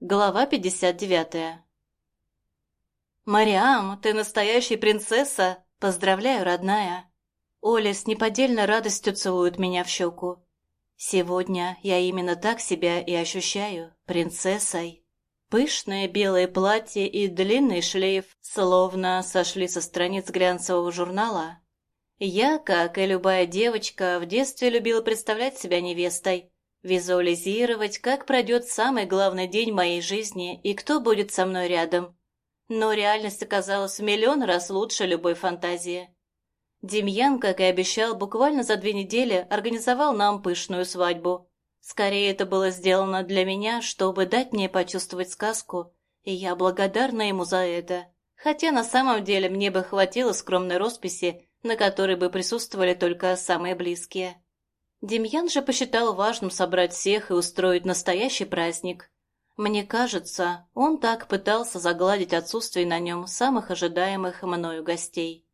Глава 59 «Мариам, ты настоящая принцесса! Поздравляю, родная!» Оля с неподдельной радостью целует меня в щеку. «Сегодня я именно так себя и ощущаю, принцессой». Пышное белое платье и длинный шлейф словно сошли со страниц глянцевого журнала. Я, как и любая девочка, в детстве любила представлять себя невестой, визуализировать, как пройдет самый главный день моей жизни и кто будет со мной рядом. Но реальность оказалась в миллион раз лучше любой фантазии. Демьян, как и обещал, буквально за две недели организовал нам пышную свадьбу. Скорее, это было сделано для меня, чтобы дать мне почувствовать сказку, и я благодарна ему за это. Хотя на самом деле мне бы хватило скромной росписи, на которой бы присутствовали только самые близкие. Демьян же посчитал важным собрать всех и устроить настоящий праздник. Мне кажется, он так пытался загладить отсутствие на нем самых ожидаемых мною гостей.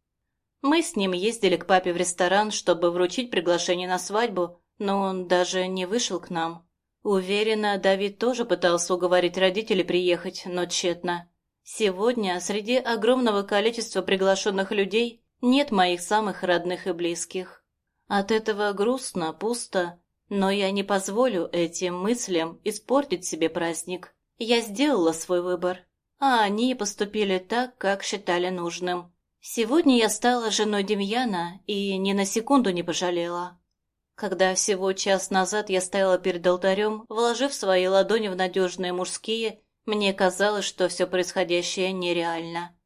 Мы с ним ездили к папе в ресторан, чтобы вручить приглашение на свадьбу, но он даже не вышел к нам. Уверена, Давид тоже пытался уговорить родителей приехать, но тщетно. Сегодня среди огромного количества приглашенных людей нет моих самых родных и близких. От этого грустно, пусто, но я не позволю этим мыслям испортить себе праздник. Я сделала свой выбор, а они поступили так, как считали нужным. Сегодня я стала женой Демьяна и ни на секунду не пожалела. Когда всего час назад я стояла перед алтарем, вложив свои ладони в надежные мужские, мне казалось, что все происходящее нереально.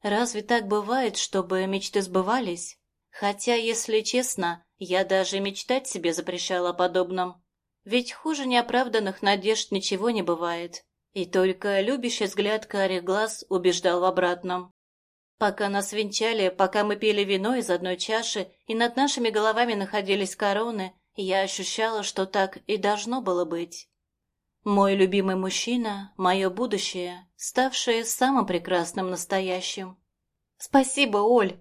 Разве так бывает, чтобы мечты сбывались? Хотя, если честно, я даже мечтать себе запрещала о подобном. Ведь хуже неоправданных надежд ничего не бывает. И только любящий взгляд карих глаз убеждал в обратном. Пока нас венчали, пока мы пили вино из одной чаши, и над нашими головами находились короны, я ощущала, что так и должно было быть. Мой любимый мужчина — мое будущее, ставшее самым прекрасным настоящим. «Спасибо, Оль!»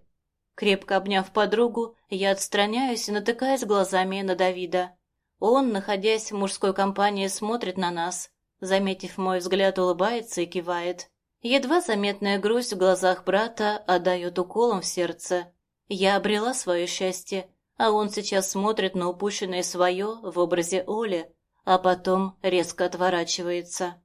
Крепко обняв подругу, я отстраняюсь и натыкаюсь глазами на Давида. Он, находясь в мужской компании, смотрит на нас. Заметив мой взгляд, улыбается и кивает. Едва заметная грусть в глазах брата отдает уколом в сердце. Я обрела свое счастье, а он сейчас смотрит на упущенное свое в образе Оли, а потом резко отворачивается.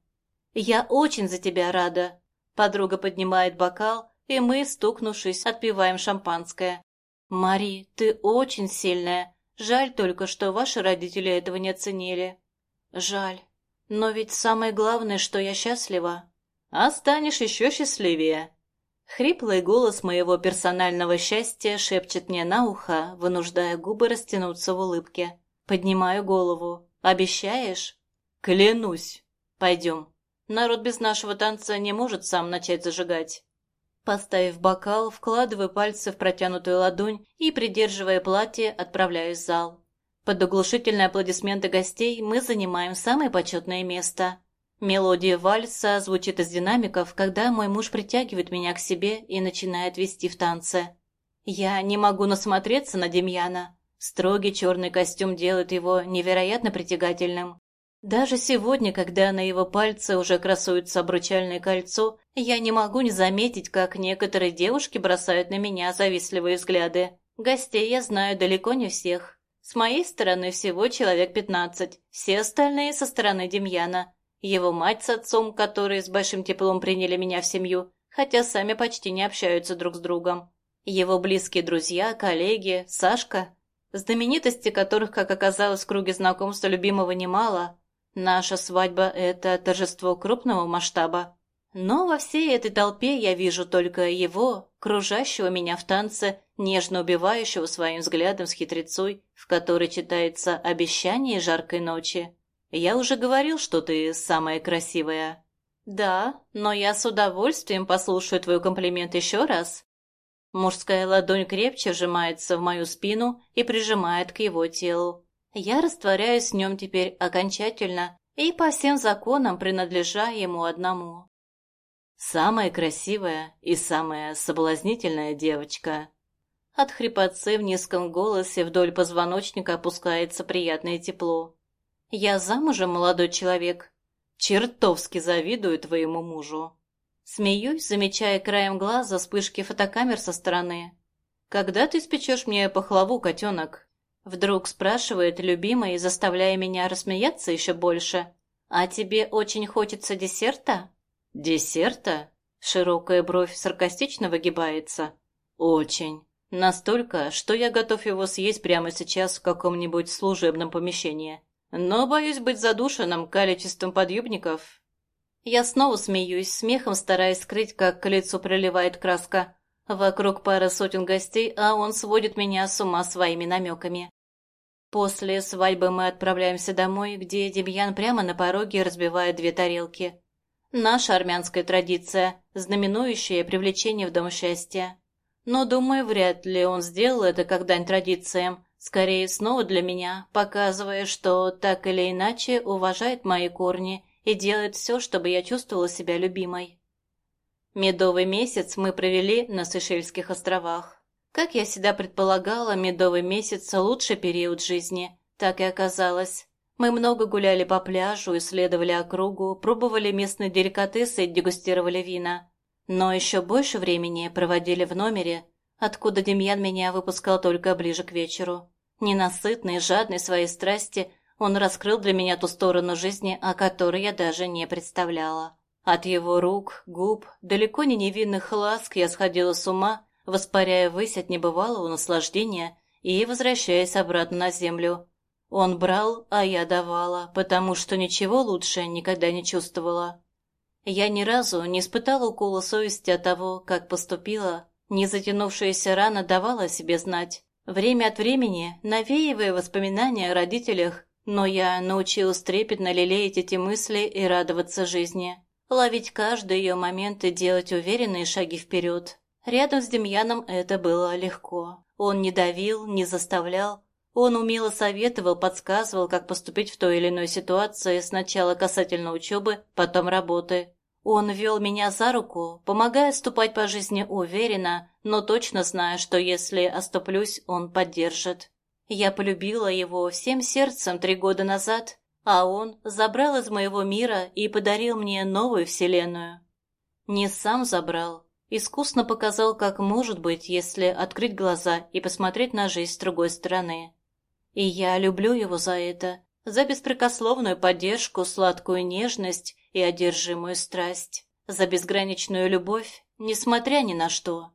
«Я очень за тебя рада!» Подруга поднимает бокал, и мы, стукнувшись, отпиваем шампанское. «Мари, ты очень сильная. Жаль только, что ваши родители этого не оценили». «Жаль. Но ведь самое главное, что я счастлива» а станешь еще счастливее. Хриплый голос моего персонального счастья шепчет мне на ухо, вынуждая губы растянуться в улыбке. Поднимаю голову. «Обещаешь?» «Клянусь!» «Пойдем. Народ без нашего танца не может сам начать зажигать». Поставив бокал, вкладываю пальцы в протянутую ладонь и, придерживая платье, отправляюсь в зал. Под оглушительные аплодисменты гостей мы занимаем самое почетное место. Мелодия вальса звучит из динамиков, когда мой муж притягивает меня к себе и начинает вести в танце. Я не могу насмотреться на Демьяна. Строгий черный костюм делает его невероятно притягательным. Даже сегодня, когда на его пальце уже красуется обручальное кольцо, я не могу не заметить, как некоторые девушки бросают на меня завистливые взгляды. Гостей я знаю далеко не всех. С моей стороны всего человек пятнадцать, все остальные со стороны Демьяна его мать с отцом, которые с большим теплом приняли меня в семью, хотя сами почти не общаются друг с другом. Его близкие друзья, коллеги, Сашка, знаменитости которых, как оказалось, в круге знакомства любимого немало. Наша свадьба – это торжество крупного масштаба. Но во всей этой толпе я вижу только его, кружащего меня в танце, нежно убивающего своим взглядом с хитрецой, в которой читается обещание жаркой ночи. Я уже говорил, что ты самая красивая. Да, но я с удовольствием послушаю твой комплимент еще раз. Мужская ладонь крепче сжимается в мою спину и прижимает к его телу. Я растворяюсь в нем теперь окончательно и по всем законам принадлежа ему одному. Самая красивая и самая соблазнительная девочка. От хрипотцы в низком голосе вдоль позвоночника опускается приятное тепло. «Я замужем, молодой человек?» Чертовски завидую твоему мужу. Смеюсь, замечая краем глаза вспышки фотокамер со стороны. «Когда ты испечешь мне пахлаву, котенок?» Вдруг спрашивает любимый, заставляя меня рассмеяться еще больше. «А тебе очень хочется десерта?» «Десерта?» Широкая бровь саркастично выгибается. «Очень. Настолько, что я готов его съесть прямо сейчас в каком-нибудь служебном помещении. Но боюсь быть задушенным количеством подъюбников». Я снова смеюсь, смехом стараясь скрыть, как к лицу проливает краска. Вокруг пара сотен гостей, а он сводит меня с ума своими намеками. После свадьбы мы отправляемся домой, где Демьян прямо на пороге разбивает две тарелки. Наша армянская традиция, знаменующая привлечение в дом счастья. Но, думаю, вряд ли он сделал это когда-нибудь традициям, скорее снова для меня, показывая, что так или иначе уважает мои корни и делает все, чтобы я чувствовала себя любимой. Медовый месяц мы провели на Сейшельских островах. Как я всегда предполагала, медовый месяц – лучший период жизни. Так и оказалось. Мы много гуляли по пляжу, исследовали округу, пробовали местные деликатесы и дегустировали вина. Но еще больше времени проводили в номере, откуда Демьян меня выпускал только ближе к вечеру. Ненасытный, жадный своей страсти, он раскрыл для меня ту сторону жизни, о которой я даже не представляла. От его рук, губ, далеко не невинных ласк я сходила с ума, воспаряя ввысь от небывалого наслаждения и возвращаясь обратно на землю. Он брал, а я давала, потому что ничего лучше никогда не чувствовала. Я ни разу не испытала укола совести от того, как поступила. Незатянувшаяся рана давала о себе знать. Время от времени, навеивая воспоминания о родителях, но я научилась трепетно лелеять эти мысли и радоваться жизни ловить каждый ее момент и делать уверенные шаги вперед. Рядом с Демьяном это было легко. Он не давил, не заставлял. Он умело советовал, подсказывал, как поступить в той или иной ситуации, сначала касательно учебы, потом работы. Он вел меня за руку, помогая ступать по жизни уверенно, но точно зная, что если оступлюсь, он поддержит. Я полюбила его всем сердцем три года назад, а он забрал из моего мира и подарил мне новую вселенную. Не сам забрал, искусно показал, как может быть, если открыть глаза и посмотреть на жизнь с другой стороны. И я люблю его за это, за беспрекословную поддержку, сладкую нежность и одержимую страсть, за безграничную любовь, несмотря ни на что.